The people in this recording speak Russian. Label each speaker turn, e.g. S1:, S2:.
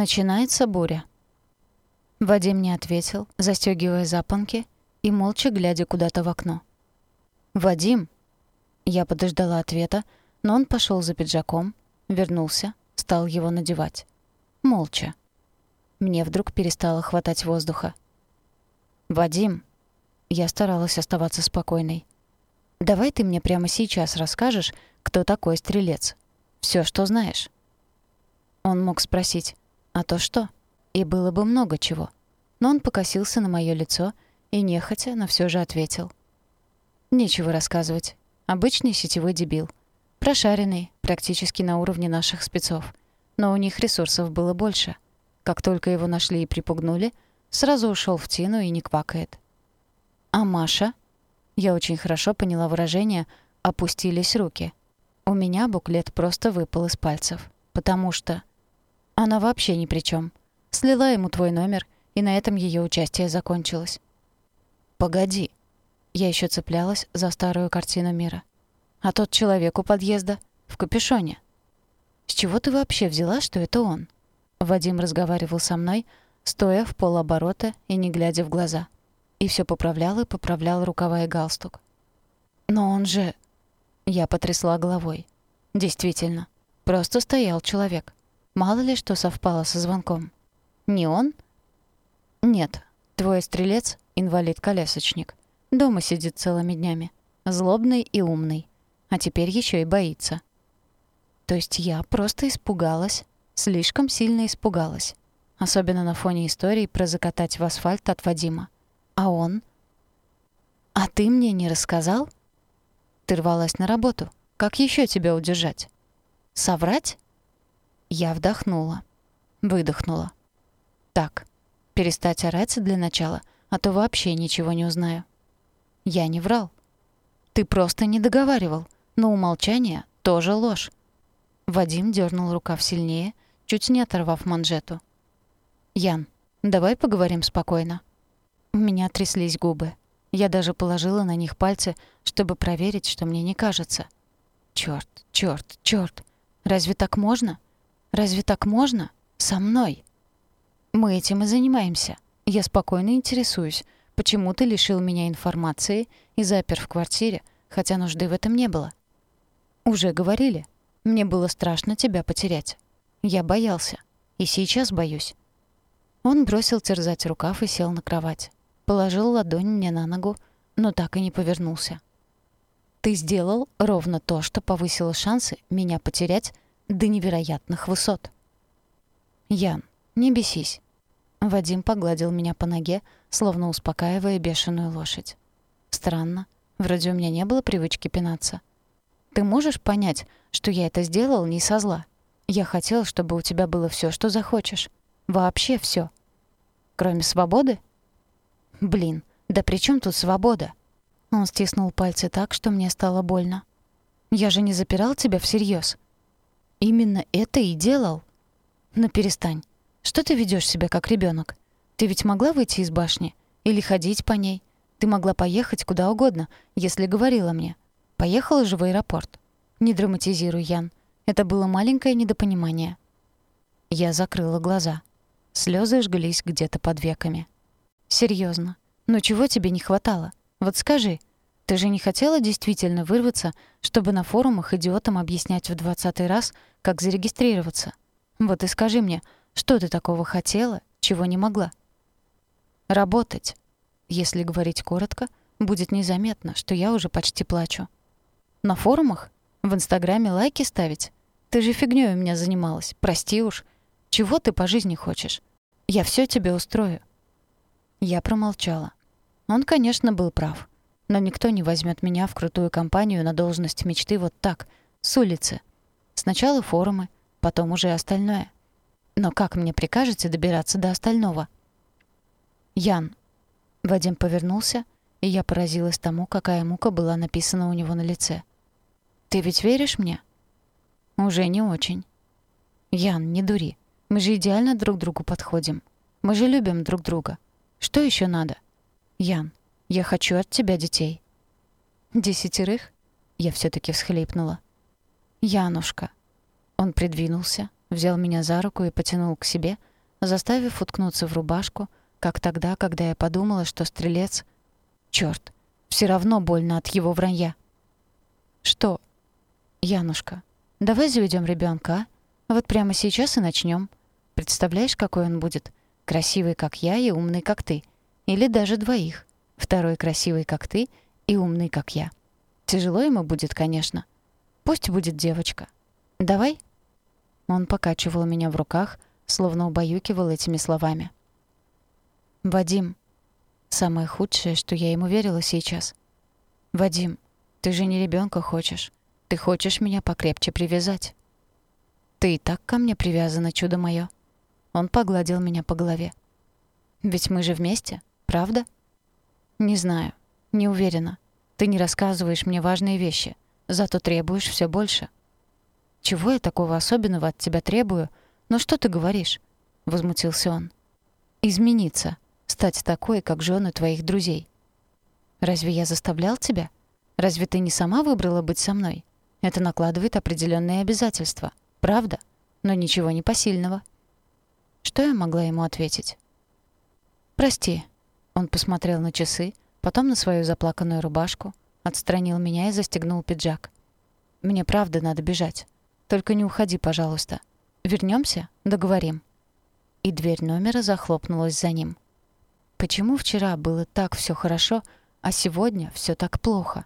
S1: Начинается буря. Вадим не ответил, застёгивая запонки и молча глядя куда-то в окно. «Вадим!» Я подождала ответа, но он пошёл за пиджаком, вернулся, стал его надевать. Молча. Мне вдруг перестало хватать воздуха. «Вадим!» Я старалась оставаться спокойной. «Давай ты мне прямо сейчас расскажешь, кто такой стрелец. Всё, что знаешь». Он мог спросить «А то что?» И было бы много чего. Но он покосился на моё лицо и нехотя, но всё же ответил. «Нечего рассказывать. Обычный сетевой дебил. Прошаренный, практически на уровне наших спецов. Но у них ресурсов было больше. Как только его нашли и припугнули, сразу ушёл в тину и не квакает. А Маша? Я очень хорошо поняла выражение «опустились руки». У меня буклет просто выпал из пальцев. Потому что... Она вообще ни при чем. Слила ему твой номер, и на этом ее участие закончилось. «Погоди». Я еще цеплялась за старую картину мира. «А тот человек у подъезда в капюшоне». «С чего ты вообще взяла, что это он?» Вадим разговаривал со мной, стоя в полоборота и не глядя в глаза. И все поправлял и поправлял рукава и галстук. «Но он же...» Я потрясла головой. «Действительно, просто стоял человек. Мало ли что совпало со звонком. Не он?» «Нет, твой стрелец — инвалид-колясочник. Дома сидит целыми днями. Злобный и умный. А теперь еще и боится». То есть я просто испугалась, слишком сильно испугалась. Особенно на фоне истории про закатать в асфальт от Вадима. А он? «А ты мне не рассказал?» «Ты рвалась на работу. Как еще тебя удержать?» «Соврать?» Я вдохнула. Выдохнула. «Так, перестать орать для начала, а то вообще ничего не узнаю». Я не врал. «Ты просто не договаривал, но умолчание тоже ложь». Вадим дернул рукав сильнее, чуть не оторвав манжету. «Ян, давай поговорим спокойно». У меня тряслись губы. Я даже положила на них пальцы, чтобы проверить, что мне не кажется. Чёрт, чёрт, чёрт. Разве так можно? Разве так можно? Со мной? Мы этим и занимаемся. Я спокойно интересуюсь, почему ты лишил меня информации и запер в квартире, хотя нужды в этом не было. Уже говорили. Мне было страшно тебя потерять. Я боялся. И сейчас боюсь. Он бросил терзать рукав и сел на кровать положил ладонь мне на ногу, но так и не повернулся. «Ты сделал ровно то, что повысило шансы меня потерять до невероятных высот». «Ян, не бесись». Вадим погладил меня по ноге, словно успокаивая бешеную лошадь. «Странно. Вроде у меня не было привычки пинаться. Ты можешь понять, что я это сделал не со зла? Я хотел, чтобы у тебя было все, что захочешь. Вообще все. Кроме свободы?» Блин, да при чем тут свобода? Он стиснул пальцы так, что мне стало больно. Я же не запирал тебя всерьез. Именно это и делал. Но перестань. Что ты ведешь себя как ребенок? Ты ведь могла выйти из башни или ходить по ней? Ты могла поехать куда угодно, если говорила мне. Поехала же в аэропорт. Не драматизируй, Ян. Это было маленькое недопонимание. Я закрыла глаза. Слезы жглись где-то под веками. Серьезно. Но чего тебе не хватало? Вот скажи, ты же не хотела действительно вырваться, чтобы на форумах идиотам объяснять в двадцатый раз, как зарегистрироваться? Вот и скажи мне, что ты такого хотела, чего не могла? Работать. Если говорить коротко, будет незаметно, что я уже почти плачу. На форумах? В Инстаграме лайки ставить? Ты же фигнёй у меня занималась, прости уж. Чего ты по жизни хочешь? Я всё тебе устрою. Я промолчала. Он, конечно, был прав. Но никто не возьмет меня в крутую компанию на должность мечты вот так, с улицы. Сначала форумы, потом уже остальное. Но как мне прикажете добираться до остального? Ян. Вадим повернулся, и я поразилась тому, какая мука была написана у него на лице. Ты ведь веришь мне? Уже не очень. Ян, не дури. Мы же идеально друг другу подходим. Мы же любим друг друга. Что еще надо? Ян, я хочу от тебя детей. Десятерых? Я все таки всхлипнула. Янушка. Он придвинулся, взял меня за руку и потянул к себе, заставив уткнуться в рубашку, как тогда, когда я подумала, что стрелец... Чёрт, все равно больно от его вранья. «Что?» «Янушка, давай заведем ребенка, а? Вот прямо сейчас и начнем. Представляешь, какой он будет? Красивый, как я, и умный, как ты. Или даже двоих. Второй красивый, как ты, и умный, как я. Тяжело ему будет, конечно. Пусть будет девочка. Давай?» Он покачивал меня в руках, словно убаюкивал этими словами. «Вадим». Самое худшее, что я ему верила сейчас. «Вадим, ты же не ребенка хочешь. Ты хочешь меня покрепче привязать». «Ты и так ко мне привязана, чудо моё». Он погладил меня по голове. «Ведь мы же вместе, правда?» «Не знаю. Не уверена. Ты не рассказываешь мне важные вещи, зато требуешь все больше». «Чего я такого особенного от тебя требую? Но что ты говоришь?» — возмутился он. «Измениться. Стать такой, как жены твоих друзей. Разве я заставлял тебя? Разве ты не сама выбрала быть со мной? Это накладывает определенные обязательства. Правда? Но ничего не посильного». Что я могла ему ответить? «Прости». Он посмотрел на часы, потом на свою заплаканную рубашку, отстранил меня и застегнул пиджак. «Мне правда надо бежать. Только не уходи, пожалуйста. Вернемся, договорим». И дверь номера захлопнулась за ним. Почему вчера было так все хорошо, а сегодня все так плохо?